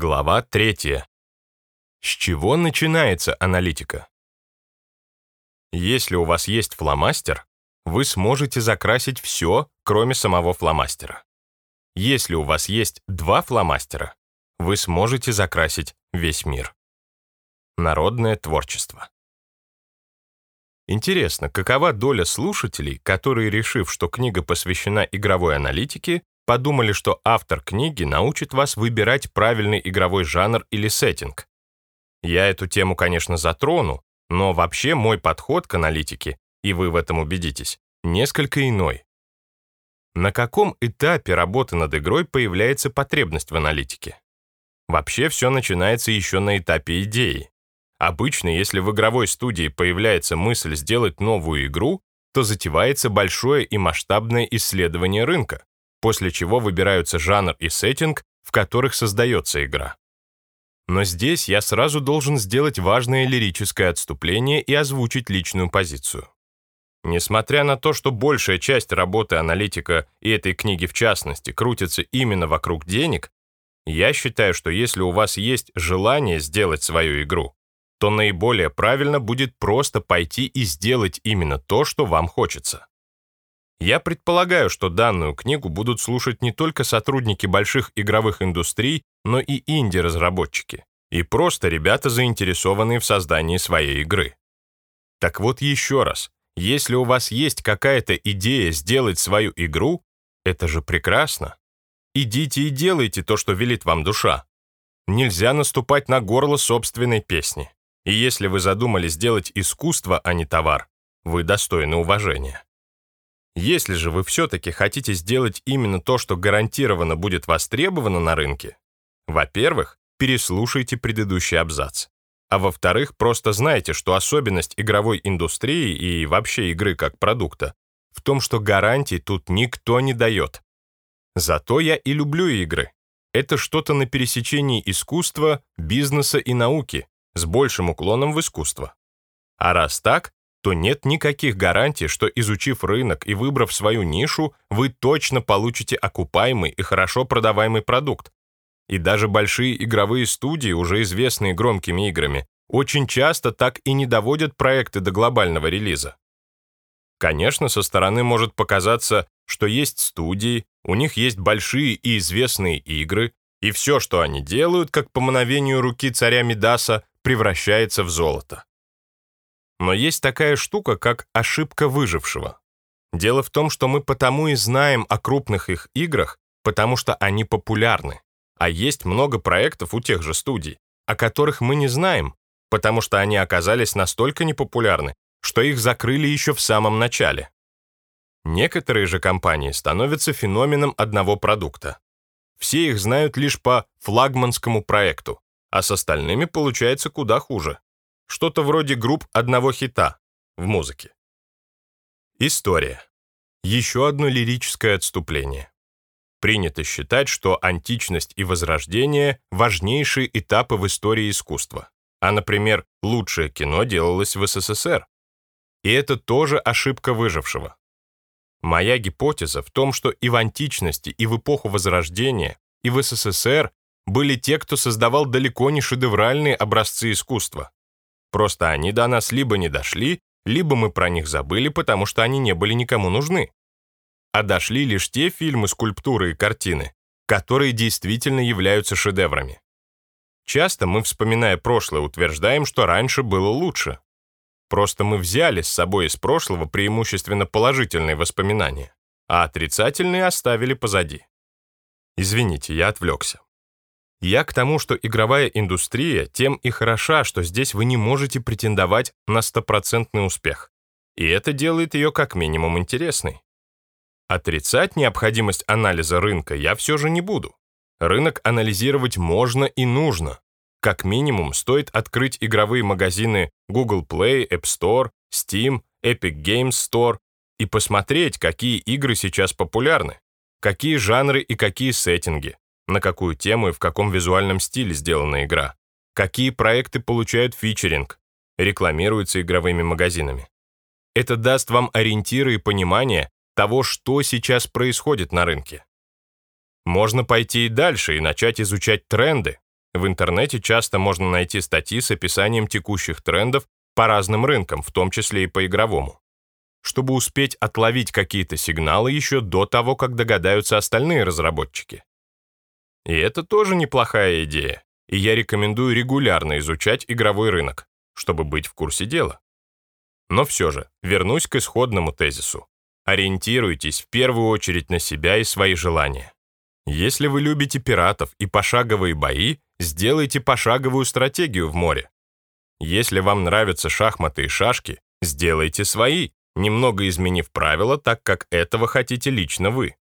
Глава 3. С чего начинается аналитика? Если у вас есть фломастер, вы сможете закрасить все, кроме самого фломастера. Если у вас есть два фломастера, вы сможете закрасить весь мир. Народное творчество. Интересно, какова доля слушателей, которые, решив, что книга посвящена игровой аналитике, подумали, что автор книги научит вас выбирать правильный игровой жанр или сеттинг. Я эту тему, конечно, затрону, но вообще мой подход к аналитике, и вы в этом убедитесь, несколько иной. На каком этапе работы над игрой появляется потребность в аналитике? Вообще все начинается еще на этапе идеи. Обычно, если в игровой студии появляется мысль сделать новую игру, то затевается большое и масштабное исследование рынка, после чего выбираются жанр и сеттинг, в которых создается игра. Но здесь я сразу должен сделать важное лирическое отступление и озвучить личную позицию. Несмотря на то, что большая часть работы аналитика и этой книги в частности крутится именно вокруг денег, я считаю, что если у вас есть желание сделать свою игру, то наиболее правильно будет просто пойти и сделать именно то, что вам хочется. Я предполагаю, что данную книгу будут слушать не только сотрудники больших игровых индустрий, но и инди-разработчики, и просто ребята, заинтересованные в создании своей игры. Так вот еще раз, если у вас есть какая-то идея сделать свою игру, это же прекрасно. Идите и делайте то, что велит вам душа. Нельзя наступать на горло собственной песни. И если вы задумали сделать искусство, а не товар, вы достойны уважения. Если же вы все-таки хотите сделать именно то, что гарантированно будет востребовано на рынке, во-первых, переслушайте предыдущий абзац. А во-вторых, просто знайте, что особенность игровой индустрии и вообще игры как продукта в том, что гарантий тут никто не дает. Зато я и люблю игры. Это что-то на пересечении искусства, бизнеса и науки, с большим уклоном в искусство. А раз так, то нет никаких гарантий, что изучив рынок и выбрав свою нишу, вы точно получите окупаемый и хорошо продаваемый продукт. И даже большие игровые студии, уже известные громкими играми, очень часто так и не доводят проекты до глобального релиза. Конечно, со стороны может показаться, что есть студии, у них есть большие и известные игры, и все, что они делают, как по мановению руки царя Мидаса, превращается в золото. Но есть такая штука, как ошибка выжившего. Дело в том, что мы потому и знаем о крупных их играх, потому что они популярны. А есть много проектов у тех же студий, о которых мы не знаем, потому что они оказались настолько непопулярны, что их закрыли еще в самом начале. Некоторые же компании становятся феноменом одного продукта. Все их знают лишь по флагманскому проекту, а с остальными получается куда хуже. Что-то вроде групп одного хита в музыке. История. Еще одно лирическое отступление. Принято считать, что античность и возрождение – важнейшие этапы в истории искусства. А, например, лучшее кино делалось в СССР. И это тоже ошибка выжившего. Моя гипотеза в том, что и в античности, и в эпоху Возрождения, и в СССР были те, кто создавал далеко не шедевральные образцы искусства. Просто они до нас либо не дошли, либо мы про них забыли, потому что они не были никому нужны. А дошли лишь те фильмы, скульптуры и картины, которые действительно являются шедеврами. Часто мы, вспоминая прошлое, утверждаем, что раньше было лучше. Просто мы взяли с собой из прошлого преимущественно положительные воспоминания, а отрицательные оставили позади. Извините, я отвлекся. Я к тому, что игровая индустрия тем и хороша, что здесь вы не можете претендовать на стопроцентный успех. И это делает ее как минимум интересной. Отрицать необходимость анализа рынка я все же не буду. Рынок анализировать можно и нужно. Как минимум стоит открыть игровые магазины Google Play, App Store, Steam, Epic Games Store и посмотреть, какие игры сейчас популярны, какие жанры и какие сеттинги, на какую тему и в каком визуальном стиле сделана игра, какие проекты получают фичеринг, рекламируются игровыми магазинами. Это даст вам ориентиры и понимание того, что сейчас происходит на рынке. Можно пойти и дальше и начать изучать тренды, В интернете часто можно найти статьи с описанием текущих трендов по разным рынкам, в том числе и по игровому. Чтобы успеть отловить какие-то сигналы еще до того, как догадаются остальные разработчики. И это тоже неплохая идея, и я рекомендую регулярно изучать игровой рынок, чтобы быть в курсе дела. Но все же, вернусь к исходному тезису. Ориентируйтесь в первую очередь на себя и свои желания. Если вы любите пиратов и пошаговые бои, сделайте пошаговую стратегию в море. Если вам нравятся шахматы и шашки, сделайте свои, немного изменив правила так, как этого хотите лично вы.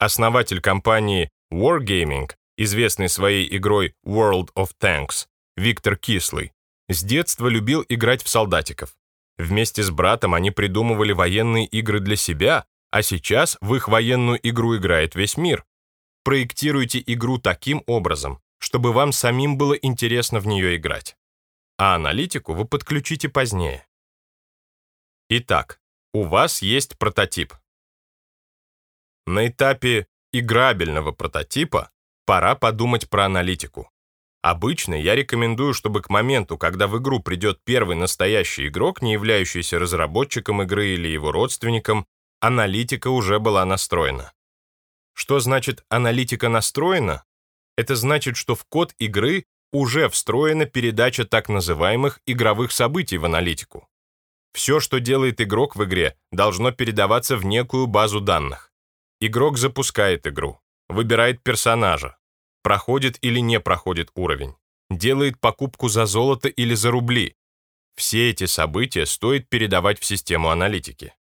Основатель компании Wargaming, известный своей игрой World of Tanks, Виктор Кислый, с детства любил играть в солдатиков. Вместе с братом они придумывали военные игры для себя, а сейчас в их военную игру играет весь мир. Проектируйте игру таким образом, чтобы вам самим было интересно в нее играть. А аналитику вы подключите позднее. Итак, у вас есть прототип. На этапе играбельного прототипа пора подумать про аналитику. Обычно я рекомендую, чтобы к моменту, когда в игру придет первый настоящий игрок, не являющийся разработчиком игры или его родственником, аналитика уже была настроена. Что значит аналитика настроена? Это значит, что в код игры уже встроена передача так называемых игровых событий в аналитику. Все, что делает игрок в игре, должно передаваться в некую базу данных. Игрок запускает игру, выбирает персонажа, проходит или не проходит уровень, делает покупку за золото или за рубли. Все эти события стоит передавать в систему аналитики.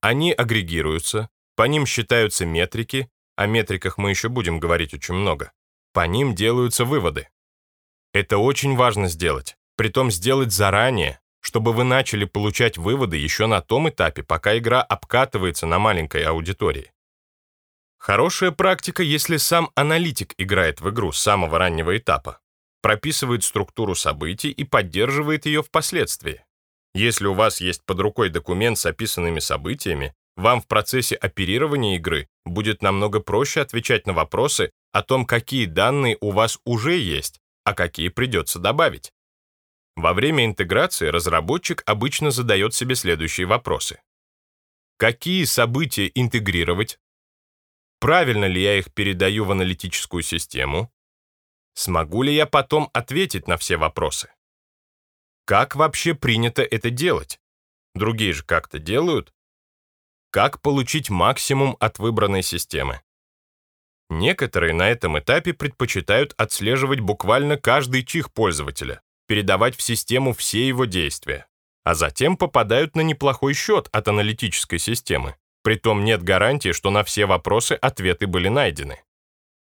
Они агрегируются, по ним считаются метрики, о метриках мы еще будем говорить очень много. По ним делаются выводы. Это очень важно сделать, притом сделать заранее, чтобы вы начали получать выводы еще на том этапе, пока игра обкатывается на маленькой аудитории. Хорошая практика, если сам аналитик играет в игру с самого раннего этапа, прописывает структуру событий и поддерживает ее впоследствии. Если у вас есть под рукой документ с описанными событиями, вам в процессе оперирования игры будет намного проще отвечать на вопросы о том, какие данные у вас уже есть, а какие придется добавить. Во время интеграции разработчик обычно задает себе следующие вопросы. Какие события интегрировать, Правильно ли я их передаю в аналитическую систему? Смогу ли я потом ответить на все вопросы? Как вообще принято это делать? Другие же как-то делают. Как получить максимум от выбранной системы? Некоторые на этом этапе предпочитают отслеживать буквально каждый чих пользователя, передавать в систему все его действия, а затем попадают на неплохой счет от аналитической системы. Притом нет гарантии, что на все вопросы ответы были найдены.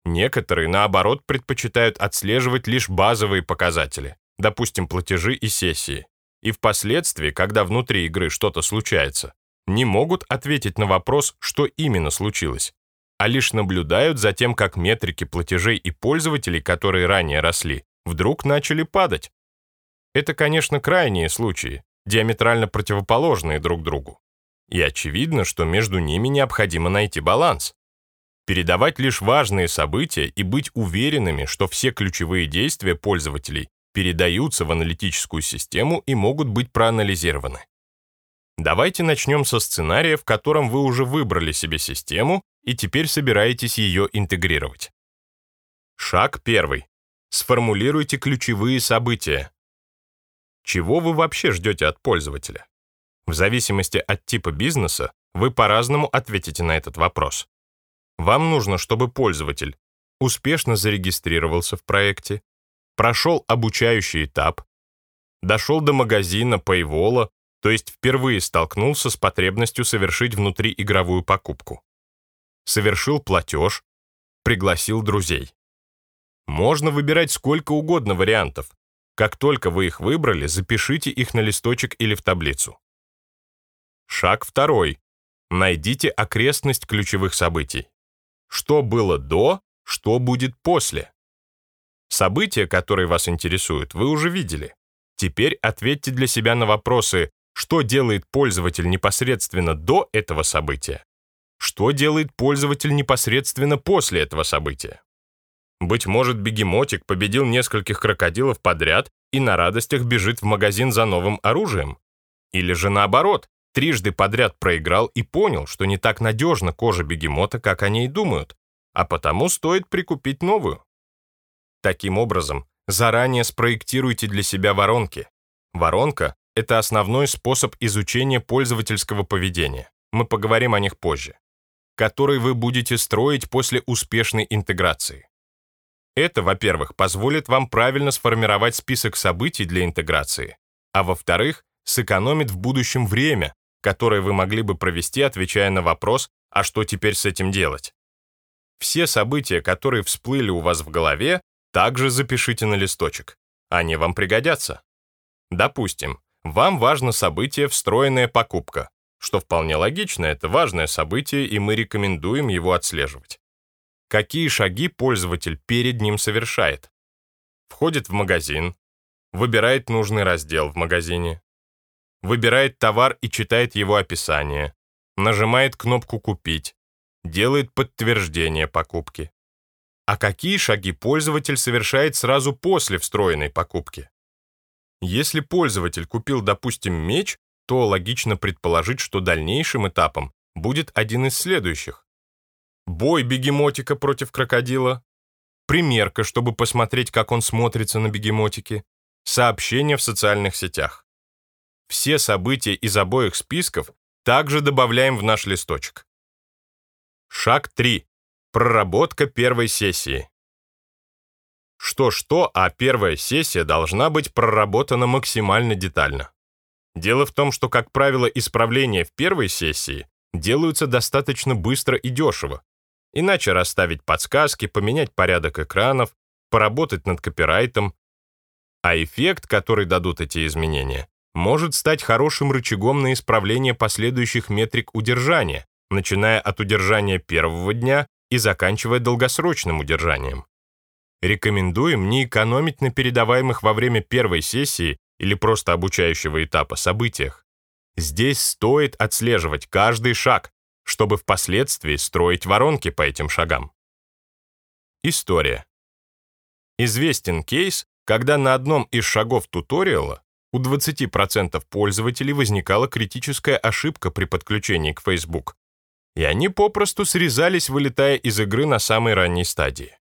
Некоторые, наоборот, предпочитают отслеживать лишь базовые показатели, допустим, платежи и сессии, и впоследствии, когда внутри игры что-то случается, не могут ответить на вопрос, что именно случилось, а лишь наблюдают за тем, как метрики платежей и пользователей, которые ранее росли, вдруг начали падать. Это, конечно, крайние случаи, диаметрально противоположные друг другу. И очевидно, что между ними необходимо найти баланс. Передавать лишь важные события и быть уверенными, что все ключевые действия пользователей передаются в аналитическую систему и могут быть проанализированы. Давайте начнем со сценария, в котором вы уже выбрали себе систему и теперь собираетесь ее интегрировать. Шаг первый. Сформулируйте ключевые события. Чего вы вообще ждете от пользователя? В зависимости от типа бизнеса вы по-разному ответите на этот вопрос. Вам нужно, чтобы пользователь успешно зарегистрировался в проекте, прошел обучающий этап, дошел до магазина Paywall, то есть впервые столкнулся с потребностью совершить внутриигровую покупку. Совершил платеж, пригласил друзей. Можно выбирать сколько угодно вариантов. Как только вы их выбрали, запишите их на листочек или в таблицу. Шаг второй. Найдите окрестность ключевых событий. Что было до, что будет после. События, которые вас интересуют, вы уже видели. Теперь ответьте для себя на вопросы, что делает пользователь непосредственно до этого события, что делает пользователь непосредственно после этого события. Быть может, бегемотик победил нескольких крокодилов подряд и на радостях бежит в магазин за новым оружием. Или же наоборот, трижды подряд проиграл и понял, что не так надежна кожа бегемота, как они и думают, а потому стоит прикупить новую. Таким образом, заранее спроектируйте для себя воронки. Воронка — это основной способ изучения пользовательского поведения. Мы поговорим о них позже. Который вы будете строить после успешной интеграции. Это, во-первых, позволит вам правильно сформировать список событий для интеграции, а во-вторых, сэкономит в будущем время, которое вы могли бы провести, отвечая на вопрос, а что теперь с этим делать? Все события, которые всплыли у вас в голове, также запишите на листочек. Они вам пригодятся. Допустим, вам важно событие «встроенная покупка», что вполне логично, это важное событие, и мы рекомендуем его отслеживать. Какие шаги пользователь перед ним совершает? Входит в магазин, выбирает нужный раздел в магазине, выбирает товар и читает его описание, нажимает кнопку «Купить», делает подтверждение покупки. А какие шаги пользователь совершает сразу после встроенной покупки? Если пользователь купил, допустим, меч, то логично предположить, что дальнейшим этапом будет один из следующих. Бой бегемотика против крокодила, примерка, чтобы посмотреть, как он смотрится на бегемотике, сообщения в социальных сетях. Все события из обоих списков также добавляем в наш листочек. Шаг 3. Проработка первой сессии. Что-что, а первая сессия должна быть проработана максимально детально. Дело в том, что, как правило, исправления в первой сессии делаются достаточно быстро и дешево. Иначе расставить подсказки, поменять порядок экранов, поработать над копирайтом. А эффект, который дадут эти изменения, может стать хорошим рычагом на исправление последующих метрик удержания, начиная от удержания первого дня и заканчивая долгосрочным удержанием. Рекомендуем не экономить на передаваемых во время первой сессии или просто обучающего этапа событиях. Здесь стоит отслеживать каждый шаг, чтобы впоследствии строить воронки по этим шагам. История. Известен кейс, когда на одном из шагов туториала у 20% пользователей возникала критическая ошибка при подключении к Facebook и они попросту срезались, вылетая из игры на самой ранней стадии.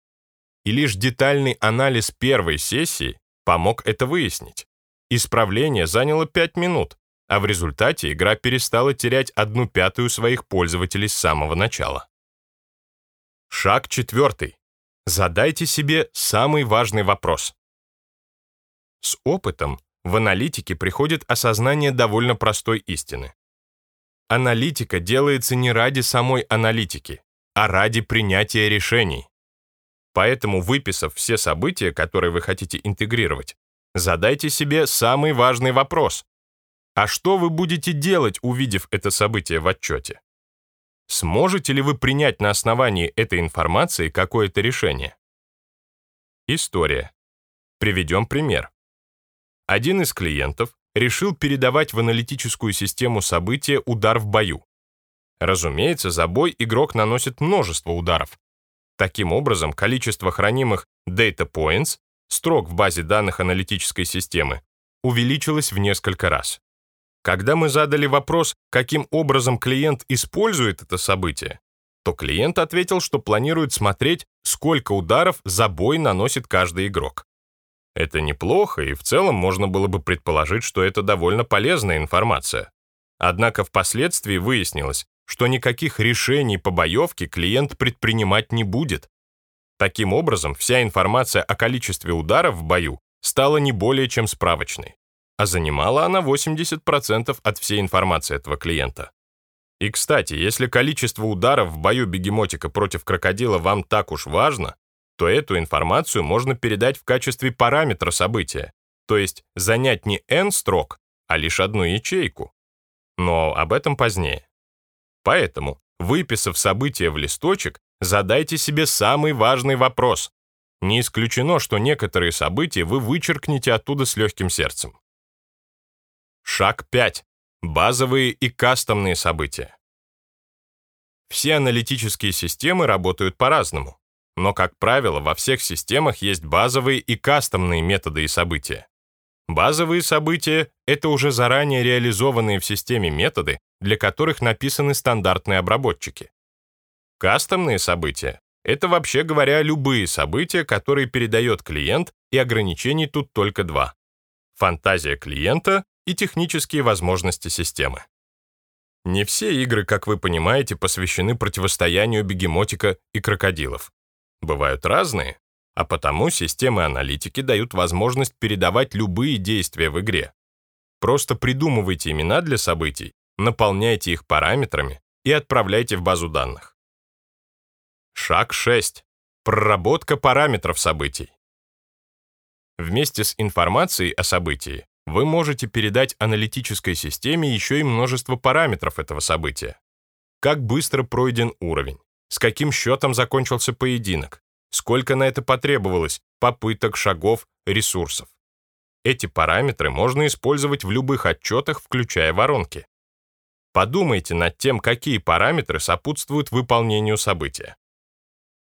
И лишь детальный анализ первой сессии помог это выяснить. Исправление заняло 5 минут, а в результате игра перестала терять одну пятую своих пользователей с самого начала. Шаг четвертый. Задайте себе самый важный вопрос. С опытом в аналитике приходит осознание довольно простой истины. Аналитика делается не ради самой аналитики, а ради принятия решений. Поэтому, выписав все события, которые вы хотите интегрировать, задайте себе самый важный вопрос. А что вы будете делать, увидев это событие в отчете? Сможете ли вы принять на основании этой информации какое-то решение? История. Приведем пример. Один из клиентов решил передавать в аналитическую систему события удар в бою. Разумеется, за бой игрок наносит множество ударов. Таким образом, количество хранимых data points, строк в базе данных аналитической системы, увеличилось в несколько раз. Когда мы задали вопрос, каким образом клиент использует это событие, то клиент ответил, что планирует смотреть, сколько ударов за бой наносит каждый игрок. Это неплохо, и в целом можно было бы предположить, что это довольно полезная информация. Однако впоследствии выяснилось, что никаких решений по боевке клиент предпринимать не будет. Таким образом, вся информация о количестве ударов в бою стала не более чем справочной, а занимала она 80% от всей информации этого клиента. И, кстати, если количество ударов в бою бегемотика против крокодила вам так уж важно, то эту информацию можно передать в качестве параметра события, то есть занять не n строк, а лишь одну ячейку. Но об этом позднее. Поэтому, выписав событие в листочек, задайте себе самый важный вопрос. Не исключено, что некоторые события вы вычеркнете оттуда с легким сердцем. Шаг 5. Базовые и кастомные события. Все аналитические системы работают по-разному. Но, как правило, во всех системах есть базовые и кастомные методы и события. Базовые события — это уже заранее реализованные в системе методы, для которых написаны стандартные обработчики. Кастомные события — это, вообще говоря, любые события, которые передает клиент, и ограничений тут только два — фантазия клиента и технические возможности системы. Не все игры, как вы понимаете, посвящены противостоянию бегемотика и крокодилов. Бывают разные, а потому системы аналитики дают возможность передавать любые действия в игре. Просто придумывайте имена для событий, наполняйте их параметрами и отправляйте в базу данных. Шаг 6. Проработка параметров событий. Вместе с информацией о событии вы можете передать аналитической системе еще и множество параметров этого события. Как быстро пройден уровень, с каким счетом закончился поединок, сколько на это потребовалось попыток, шагов, ресурсов. Эти параметры можно использовать в любых отчетах, включая воронки. Подумайте над тем, какие параметры сопутствуют выполнению события.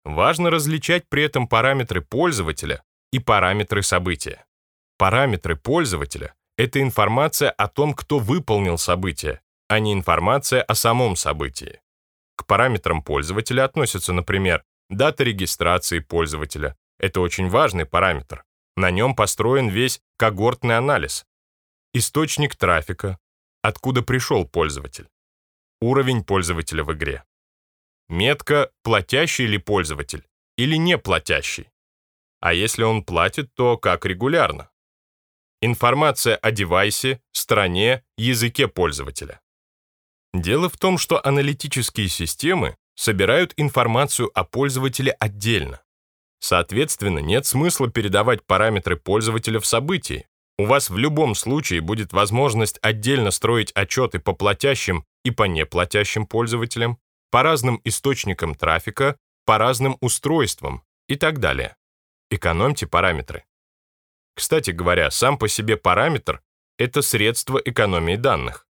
Важно различать при этом параметры пользователя и параметры события. Параметры пользователя — это информация о том, кто выполнил событие, а не информация о самом событии. К параметрам пользователя относятся, например, дата регистрации пользователя. Это очень важный параметр. На нем построен весь когортный анализ. Источник трафика, откуда пришел пользователь. Уровень пользователя в игре. Метка «платящий ли пользователь» или «не платящий». А если он платит, то как регулярно? Информация о девайсе, стране, языке пользователя. Дело в том, что аналитические системы собирают информацию о пользователе отдельно. Соответственно, нет смысла передавать параметры пользователя в событии. У вас в любом случае будет возможность отдельно строить отчеты по платящим и по неплатящим пользователям, по разным источникам трафика, по разным устройствам и так далее. Экономьте параметры. Кстати говоря, сам по себе параметр — это средство экономии данных.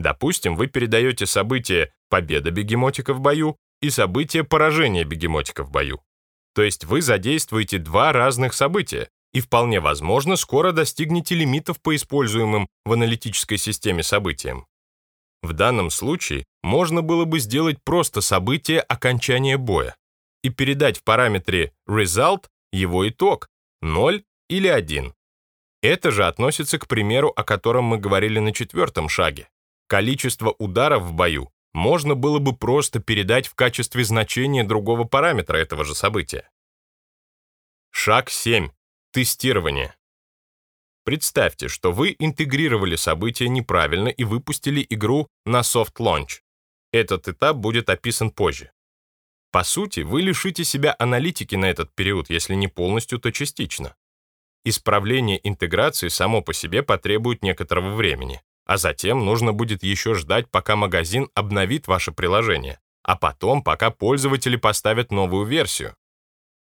Допустим, вы передаете событие победа бегемотика в бою и событие поражения бегемотика в бою. То есть вы задействуете два разных события, и вполне возможно, скоро достигнете лимитов по используемым в аналитической системе событиям. В данном случае можно было бы сделать просто событие окончания боя и передать в параметре result его итог 0 или 1. Это же относится к примеру, о котором мы говорили на четвертом шаге. Количество ударов в бою можно было бы просто передать в качестве значения другого параметра этого же события. Шаг 7. Тестирование. Представьте, что вы интегрировали события неправильно и выпустили игру на soft launch. Этот этап будет описан позже. По сути, вы лишите себя аналитики на этот период, если не полностью, то частично. Исправление интеграции само по себе потребует некоторого времени а затем нужно будет еще ждать, пока магазин обновит ваше приложение, а потом, пока пользователи поставят новую версию.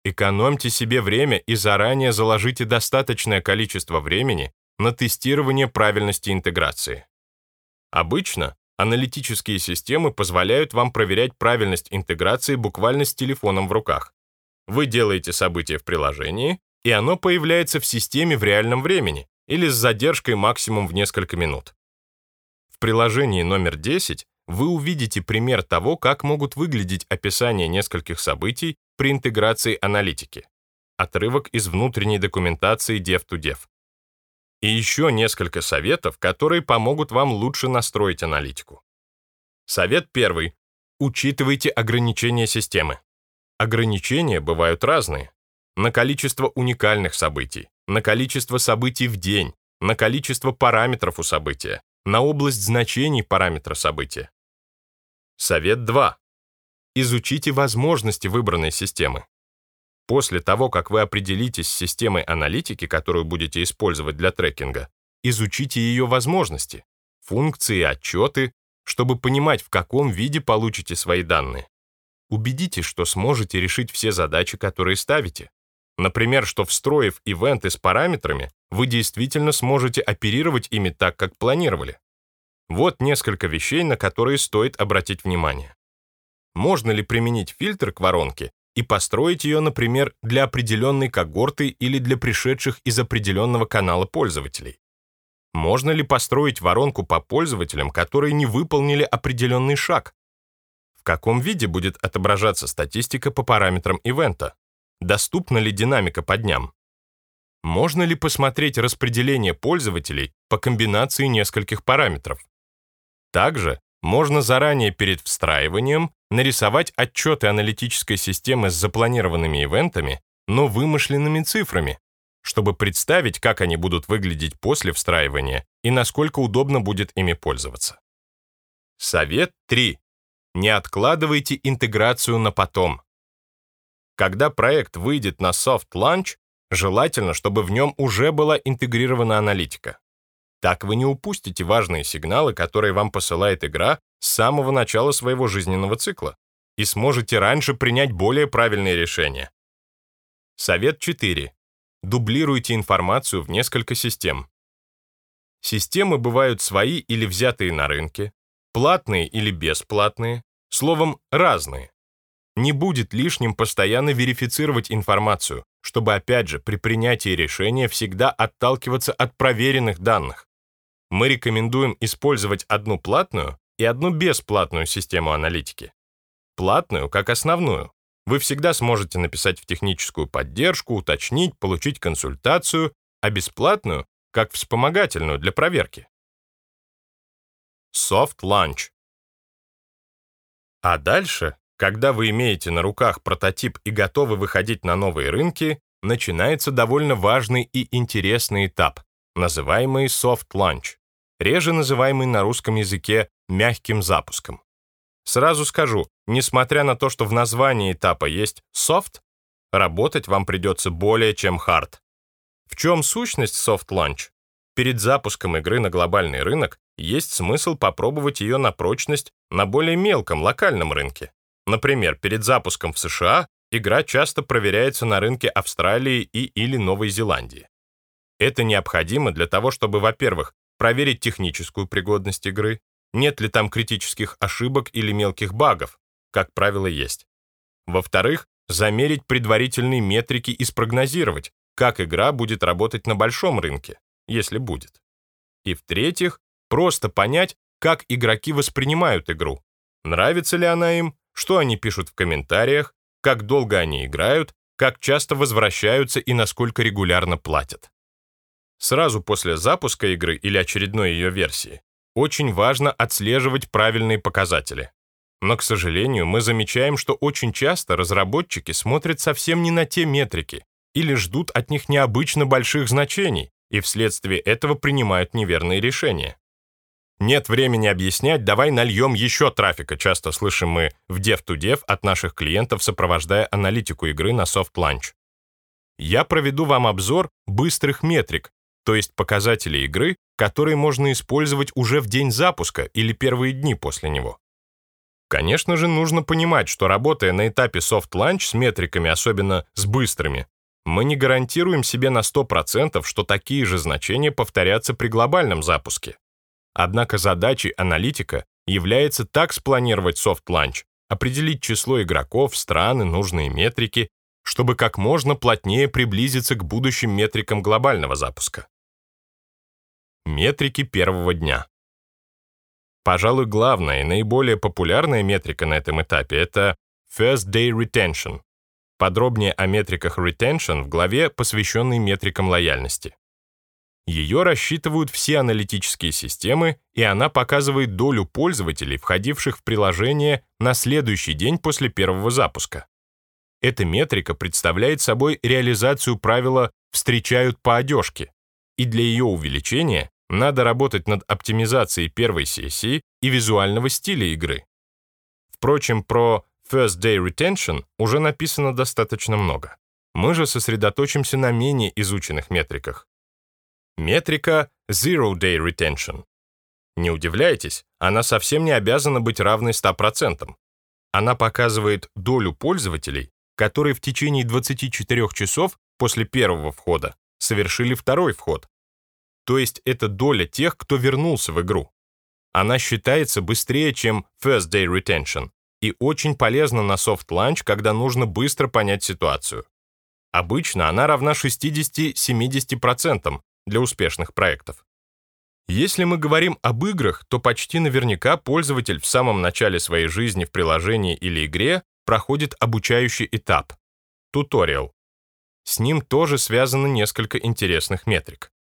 Экономьте себе время и заранее заложите достаточное количество времени на тестирование правильности интеграции. Обычно аналитические системы позволяют вам проверять правильность интеграции буквально с телефоном в руках. Вы делаете событие в приложении, и оно появляется в системе в реальном времени или с задержкой максимум в несколько минут. В приложении номер 10 вы увидите пример того, как могут выглядеть описания нескольких событий при интеграции аналитики. Отрывок из внутренней документации Dev2Dev. И еще несколько советов, которые помогут вам лучше настроить аналитику. Совет первый. Учитывайте ограничения системы. Ограничения бывают разные. На количество уникальных событий, на количество событий в день, на количество параметров у события, на область значений параметра события. Совет 2. Изучите возможности выбранной системы. После того, как вы определитесь с системой аналитики, которую будете использовать для трекинга, изучите ее возможности, функции, отчеты, чтобы понимать, в каком виде получите свои данные. Убедитесь, что сможете решить все задачи, которые ставите. Например, что встроив ивенты с параметрами, вы действительно сможете оперировать ими так, как планировали. Вот несколько вещей, на которые стоит обратить внимание. Можно ли применить фильтр к воронке и построить ее, например, для определенной когорты или для пришедших из определенного канала пользователей. Можно ли построить воронку по пользователям, которые не выполнили определенный шаг? В каком виде будет отображаться статистика по параметрам ивента? Доступна ли динамика по дням? Можно ли посмотреть распределение пользователей по комбинации нескольких параметров? Также можно заранее перед встраиванием нарисовать отчеты аналитической системы с запланированными ивентами, но вымышленными цифрами, чтобы представить, как они будут выглядеть после встраивания и насколько удобно будет ими пользоваться. Совет 3. Не откладывайте интеграцию на потом. Когда проект выйдет на soft launch, желательно, чтобы в нем уже была интегрирована аналитика. Так вы не упустите важные сигналы, которые вам посылает игра с самого начала своего жизненного цикла и сможете раньше принять более правильные решения. Совет 4. Дублируйте информацию в несколько систем. Системы бывают свои или взятые на рынке, платные или бесплатные, словом, разные. Не будет лишним постоянно верифицировать информацию, чтобы опять же при принятии решения всегда отталкиваться от проверенных данных. Мы рекомендуем использовать одну платную и одну бесплатную систему аналитики. Платную как основную. Вы всегда сможете написать в техническую поддержку, уточнить, получить консультацию, а бесплатную как вспомогательную для проверки. Soft Launch. А дальше, когда вы имеете на руках прототип и готовы выходить на новые рынки, начинается довольно важный и интересный этап, называемый Soft Launch, реже называемый на русском языке мягким запуском. Сразу скажу, несмотря на то, что в названии этапа есть soft, работать вам придется более чем hard. В чем сущность soft launch? Перед запуском игры на глобальный рынок есть смысл попробовать ее на прочность на более мелком локальном рынке. Например, перед запуском в США игра часто проверяется на рынке Австралии и или Новой Зеландии. Это необходимо для того, чтобы, во-первых, проверить техническую пригодность игры, нет ли там критических ошибок или мелких багов, как правило, есть. Во-вторых, замерить предварительные метрики и спрогнозировать, как игра будет работать на большом рынке, если будет. И в-третьих, просто понять, как игроки воспринимают игру, нравится ли она им, что они пишут в комментариях, как долго они играют, как часто возвращаются и насколько регулярно платят. Сразу после запуска игры или очередной ее версии очень важно отслеживать правильные показатели. Но, к сожалению, мы замечаем, что очень часто разработчики смотрят совсем не на те метрики или ждут от них необычно больших значений и вследствие этого принимают неверные решения. Нет времени объяснять, давай нальем еще трафика, часто слышим мы в dev-to-dev от наших клиентов, сопровождая аналитику игры на launch. Я проведу вам обзор быстрых метрик, то есть показатели игры, которые можно использовать уже в день запуска или первые дни после него. Конечно же, нужно понимать, что работая на этапе launch с метриками, особенно с быстрыми, мы не гарантируем себе на 100%, что такие же значения повторятся при глобальном запуске. Однако задачей аналитика является так спланировать launch, определить число игроков, страны, нужные метрики, чтобы как можно плотнее приблизиться к будущим метрикам глобального запуска. Метрики первого дня. Пожалуй, главная и наиболее популярная метрика на этом этапе — это First Day Retention. Подробнее о метриках retention в главе, посвященной метрикам лояльности. Ее рассчитывают все аналитические системы, и она показывает долю пользователей, входивших в приложение на следующий день после первого запуска. Эта метрика представляет собой реализацию правила «встречают по одежке», и для ее увеличения надо работать над оптимизацией первой сессии и визуального стиля игры. Впрочем, про First Day Retention уже написано достаточно много. Мы же сосредоточимся на менее изученных метриках. Метрика Zero Day Retention. Не удивляйтесь, она совсем не обязана быть равной 100%. Она показывает долю пользователей, которые в течение 24 часов после первого входа совершили второй вход, то есть это доля тех, кто вернулся в игру. Она считается быстрее, чем First Day Retention, и очень полезна на soft launch, когда нужно быстро понять ситуацию. Обычно она равна 60-70% для успешных проектов. Если мы говорим об играх, то почти наверняка пользователь в самом начале своей жизни в приложении или игре проходит обучающий этап — туториал. С ним тоже связано несколько интересных метрик.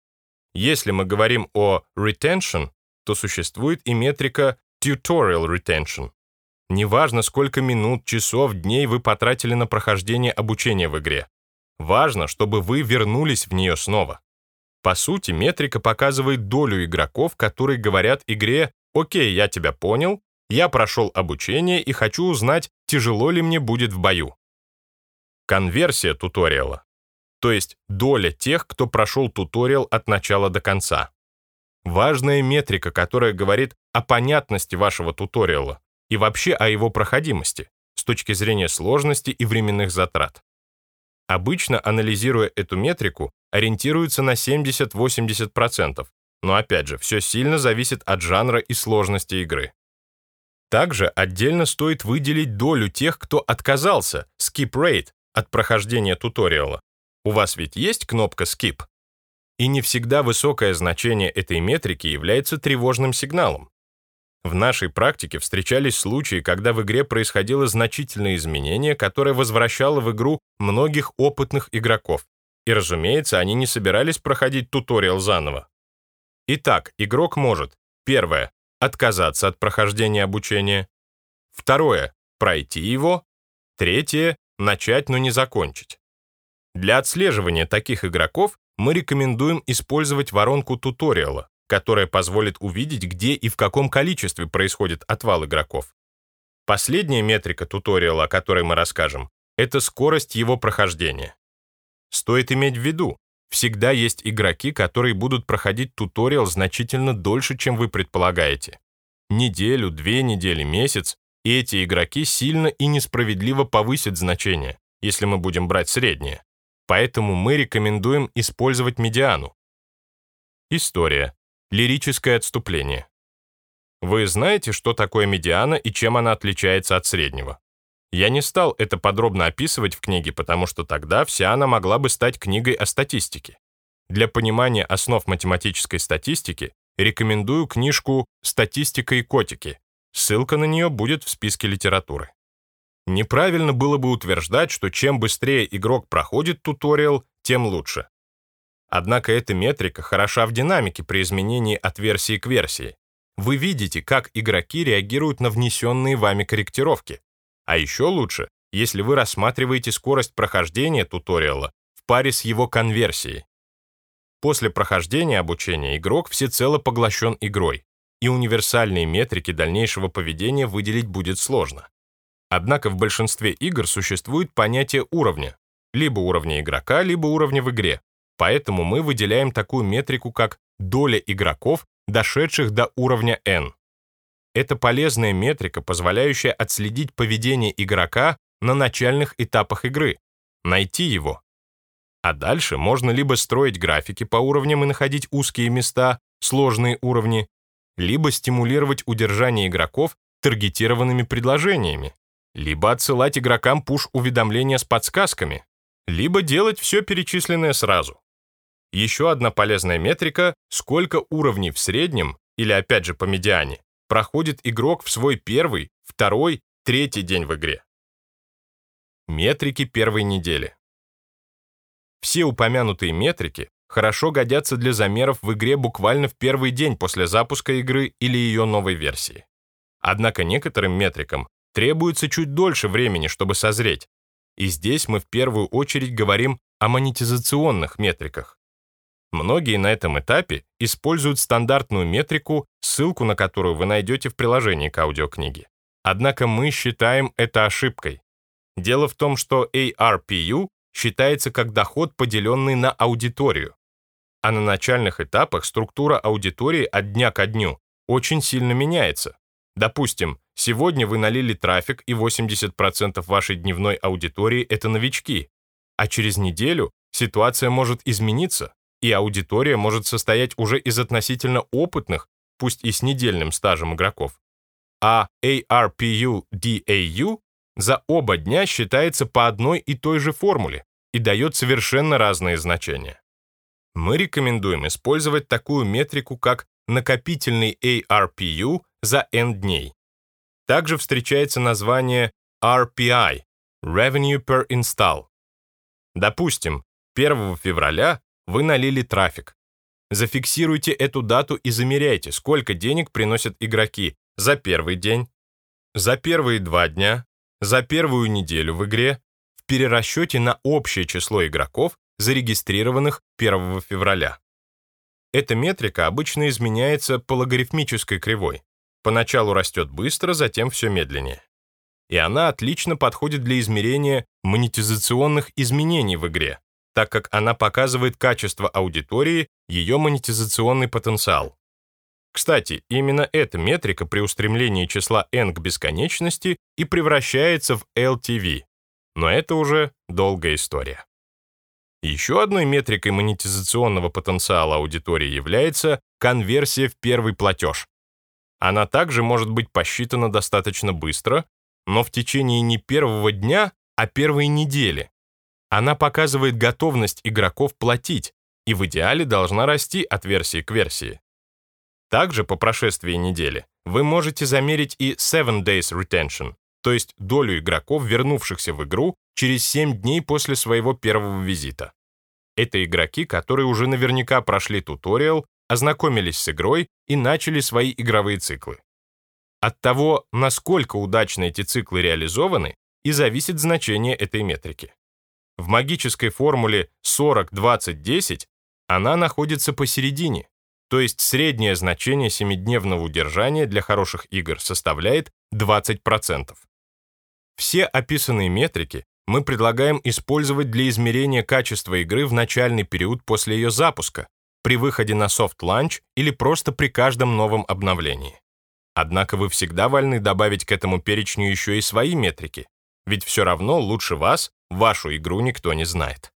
Если мы говорим о retention, то существует и метрика tutorial retention. Неважно, сколько минут, часов, дней вы потратили на прохождение обучения в игре. Важно, чтобы вы вернулись в нее снова. По сути, метрика показывает долю игроков, которые говорят игре «Окей, я тебя понял, я прошел обучение и хочу узнать, тяжело ли мне будет в бою». Конверсия туториала, то есть доля тех, кто прошел туториал от начала до конца. Важная метрика, которая говорит о понятности вашего туториала и вообще о его проходимости с точки зрения сложности и временных затрат. Обычно, анализируя эту метрику, ориентируются на 70-80%, но опять же, все сильно зависит от жанра и сложности игры. Также отдельно стоит выделить долю тех, кто отказался, skip rate, от прохождения туториала. У вас ведь есть кнопка skip? И не всегда высокое значение этой метрики является тревожным сигналом. В нашей практике встречались случаи, когда в игре происходило значительное изменение, которое возвращало в игру многих опытных игроков. И, разумеется, они не собирались проходить туториал заново. Итак, игрок может, первое, отказаться от прохождения обучения, второе, пройти его, третье, начать, но не закончить. Для отслеживания таких игроков мы рекомендуем использовать воронку туториала, которая позволит увидеть, где и в каком количестве происходит отвал игроков. Последняя метрика туториала, о которой мы расскажем, это скорость его прохождения. Стоит иметь в виду, всегда есть игроки, которые будут проходить туториал значительно дольше, чем вы предполагаете. Неделю, две недели, месяц, и эти игроки сильно и несправедливо повысят значение, если мы будем брать среднее. Поэтому мы рекомендуем использовать медиану. История. Лирическое отступление. Вы знаете, что такое медиана и чем она отличается от среднего? Я не стал это подробно описывать в книге, потому что тогда вся она могла бы стать книгой о статистике. Для понимания основ математической статистики рекомендую книжку «Статистика и котики». Ссылка на нее будет в списке литературы. Неправильно было бы утверждать, что чем быстрее игрок проходит туториал, тем лучше. Однако эта метрика хороша в динамике при изменении от версии к версии. Вы видите, как игроки реагируют на внесенные вами корректировки. А еще лучше, если вы рассматриваете скорость прохождения туториала в паре с его конверсией. После прохождения обучения игрок всецело поглощен игрой, и универсальные метрики дальнейшего поведения выделить будет сложно. Однако в большинстве игр существует понятие уровня, либо уровня игрока, либо уровня в игре, Поэтому мы выделяем такую метрику, как доля игроков, дошедших до уровня N. Это полезная метрика, позволяющая отследить поведение игрока на начальных этапах игры, найти его. А дальше можно либо строить графики по уровням и находить узкие места, сложные уровни, либо стимулировать удержание игроков таргетированными предложениями, либо отсылать игрокам пуш-уведомления с подсказками, либо делать все перечисленное сразу. Еще одна полезная метрика — сколько уровней в среднем, или опять же по медиане, проходит игрок в свой первый, второй, третий день в игре. Метрики первой недели. Все упомянутые метрики хорошо годятся для замеров в игре буквально в первый день после запуска игры или ее новой версии. Однако некоторым метрикам требуется чуть дольше времени, чтобы созреть. И здесь мы в первую очередь говорим о монетизационных метриках. Многие на этом этапе используют стандартную метрику, ссылку на которую вы найдете в приложении к аудиокниге. Однако мы считаем это ошибкой. Дело в том, что ARPU считается как доход, поделенный на аудиторию. А на начальных этапах структура аудитории от дня ко дню очень сильно меняется. Допустим, сегодня вы налили трафик, и 80% вашей дневной аудитории — это новички. А через неделю ситуация может измениться, и аудитория может состоять уже из относительно опытных, пусть и с недельным стажем игроков. а ARPU-DAU за оба дня считается по одной и той же формуле и дает совершенно разные значения. Мы рекомендуем использовать такую метрику, как накопительный ARPU за N дней. Также встречается название RPI – Revenue per Install. Допустим, 1 февраля вы налили трафик. Зафиксируйте эту дату и замеряйте, сколько денег приносят игроки за первый день, за первые два дня, за первую неделю в игре, в перерасчете на общее число игроков, зарегистрированных 1 февраля. Эта метрика обычно изменяется по логарифмической кривой. Поначалу растет быстро, затем все медленнее. И она отлично подходит для измерения монетизационных изменений в игре, так как она показывает качество аудитории, ее монетизационный потенциал. Кстати, именно эта метрика при устремлении числа n к бесконечности и превращается в LTV. Но это уже долгая история. Еще одной метрикой монетизационного потенциала аудитории является конверсия в первый платеж. Она также может быть посчитана достаточно быстро, но в течение не первого дня, а первой недели. Она показывает готовность игроков платить и в идеале должна расти от версии к версии. Также по прошествии недели вы можете замерить и 7 Days Retention, то есть долю игроков, вернувшихся в игру через 7 дней после своего первого визита. Это игроки, которые уже наверняка прошли туториал, ознакомились с игрой и начали свои игровые циклы. От того, насколько удачно эти циклы реализованы, и зависит значение этой метрики. В магической формуле 40-20-10 она находится посередине, то есть среднее значение семидневного удержания для хороших игр составляет 20%. Все описанные метрики мы предлагаем использовать для измерения качества игры в начальный период после ее запуска, при выходе на launch или просто при каждом новом обновлении. Однако вы всегда вольны добавить к этому перечню еще и свои метрики, ведь все равно лучше вас вашу игру никто не знает.